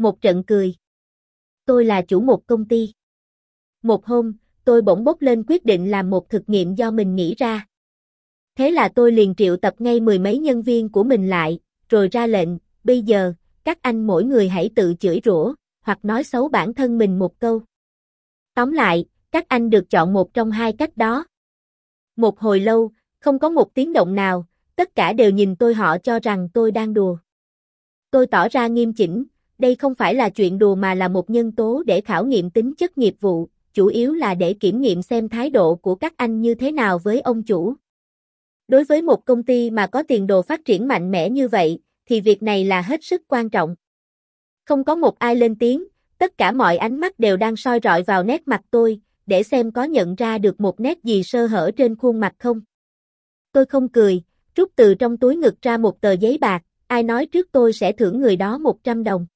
Một trận cười. Tôi là chủ một công ty. Một hôm, tôi bỗng bốc lên quyết định làm một thực nghiệm do mình nghĩ ra. Thế là tôi liền triệu tập ngay mười mấy nhân viên của mình lại, rồi ra lệnh, bây giờ, các anh mỗi người hãy tự chửi rủa, hoặc nói xấu bản thân mình một câu. Tóm lại, các anh được chọn một trong hai cách đó. Một hồi lâu, không có một tiếng động nào, tất cả đều nhìn tôi họ cho rằng tôi đang đùa. Tôi tỏ ra nghiêm chỉnh, đây không phải là chuyện đùa mà là một nhân tố để khảo nghiệm tính chất nghiệp vụ, chủ yếu là để kiểm nghiệm xem thái độ của các anh như thế nào với ông chủ. Đối với một công ty mà có tiền đồ phát triển mạnh mẽ như vậy, thì việc này là hết sức quan trọng. Không có một ai lên tiếng, tất cả mọi ánh mắt đều đang soi rọi vào nét mặt tôi, để xem có nhận ra được một nét gì sơ hở trên khuôn mặt không. Tôi không cười, rút từ trong túi ngực ra một tờ giấy bạc, ai nói trước tôi sẽ thưởng người đó 100 đồng.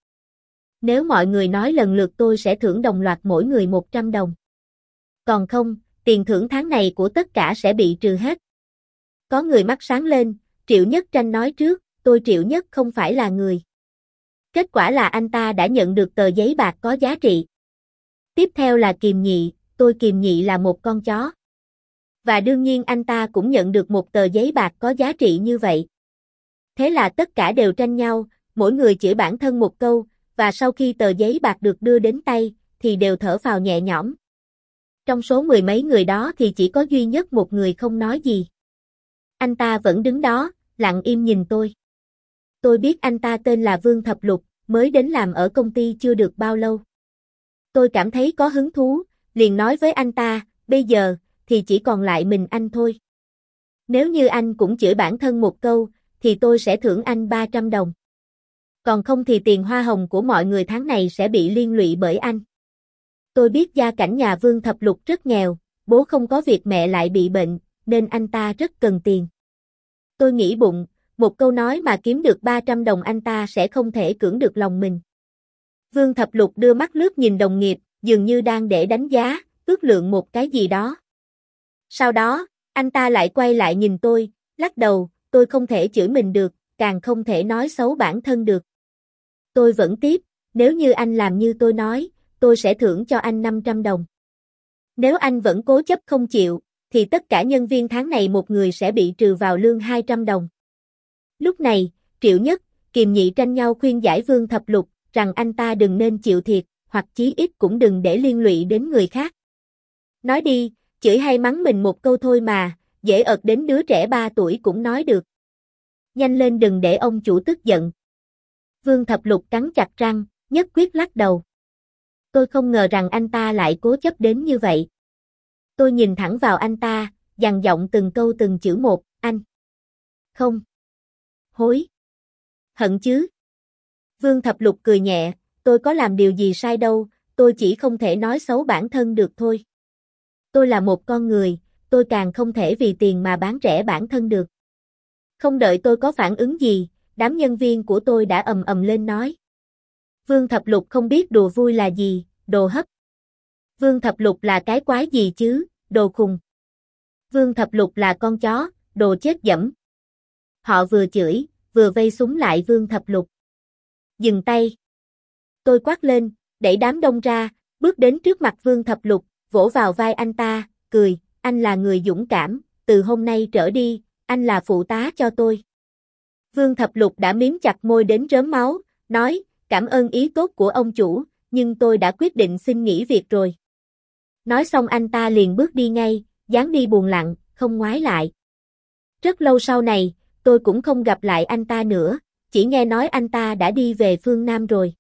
Nếu mọi người nói lần lượt tôi sẽ thưởng đồng loạt mỗi người 100 đồng. Còn không, tiền thưởng tháng này của tất cả sẽ bị trừ hết. Có người mắt sáng lên, Triệu Nhất Tranh nói trước, tôi Triệu Nhất không phải là người. Kết quả là anh ta đã nhận được tờ giấy bạc có giá trị. Tiếp theo là Kiềm Nhị, tôi Kiềm Nhị là một con chó. Và đương nhiên anh ta cũng nhận được một tờ giấy bạc có giá trị như vậy. Thế là tất cả đều tranh nhau, mỗi người chửi bản thân một câu, và sau khi tờ giấy bạc được đưa đến tay, thì đều thở phào nhẹ nhõm. Trong số mười mấy người đó thì chỉ có duy nhất một người không nói gì. Anh ta vẫn đứng đó, lặng im nhìn tôi. Tôi biết anh ta tên là Vương Thập Lục, mới đến làm ở công ty chưa được bao lâu. Tôi cảm thấy có hứng thú, liền nói với anh ta, bây giờ, thì chỉ còn lại mình anh thôi. Nếu như anh cũng chửi bản thân một câu, thì tôi sẽ thưởng anh 300 đồng. Còn không thì tiền hoa hồng của mọi người tháng này sẽ bị liên lụy bởi anh. Tôi biết gia cảnh nhà Vương Thập Lục rất nghèo, bố không có việc mẹ lại bị bệnh, nên anh ta rất cần tiền. Tôi nghĩ bụng, một câu nói mà kiếm được 300 đồng anh ta sẽ không thể cưỡng được lòng mình. Vương Thập Lục đưa mắt lướt nhìn đồng nghiệp, dường như đang để đánh giá, ước lượng một cái gì đó. Sau đó, anh ta lại quay lại nhìn tôi, lắc đầu, tôi không thể chửi mình được, càng không thể nói xấu bản thân được. Tôi vẫn tiếp, nếu như anh làm như tôi nói, tôi sẽ thưởng cho anh 500 đồng. Nếu anh vẫn cố chấp không chịu, thì tất cả nhân viên tháng này một người sẽ bị trừ vào lương 200 đồng. Lúc này, Triệu Nhất, Kiềm Nhị tranh nhau khuyên giải Vương Thập Lục, rằng anh ta đừng nên chịu thiệt, hoặc chí ít cũng đừng để liên lụy đến người khác. Nói đi, chửi hay mắng mình một câu thôi mà, dễ ợt đến đứa trẻ 3 tuổi cũng nói được. Nhanh lên đừng để ông chủ tức giận. Vương Thập Lục cắn chặt răng, nhất quyết lắc đầu. Tôi không ngờ rằng anh ta lại cố chấp đến như vậy. Tôi nhìn thẳng vào anh ta, dằn giọng từng câu từng chữ một, anh. Không. Hối. Hận chứ. Vương Thập Lục cười nhẹ, tôi có làm điều gì sai đâu, tôi chỉ không thể nói xấu bản thân được thôi. Tôi là một con người, tôi càng không thể vì tiền mà bán rẻ bản thân được. Không đợi tôi có phản ứng gì, đám nhân viên của tôi đã ầm ầm lên nói. Vương Thập Lục không biết đùa vui là gì, đồ hấp. Vương Thập Lục là cái quái gì chứ, đồ khùng. Vương Thập Lục là con chó, đồ chết dẫm. Họ vừa chửi, vừa vây súng lại Vương Thập Lục. Dừng tay. Tôi quát lên, đẩy đám đông ra, bước đến trước mặt Vương Thập Lục, vỗ vào vai anh ta, cười, anh là người dũng cảm, từ hôm nay trở đi, anh là phụ tá cho tôi. Vương Thập Lục đã miếm chặt môi đến rớm máu, nói, cảm ơn ý tốt của ông chủ, nhưng tôi đã quyết định xin nghỉ việc rồi. Nói xong anh ta liền bước đi ngay, dáng đi buồn lặng, không ngoái lại. Rất lâu sau này, tôi cũng không gặp lại anh ta nữa, chỉ nghe nói anh ta đã đi về phương Nam rồi.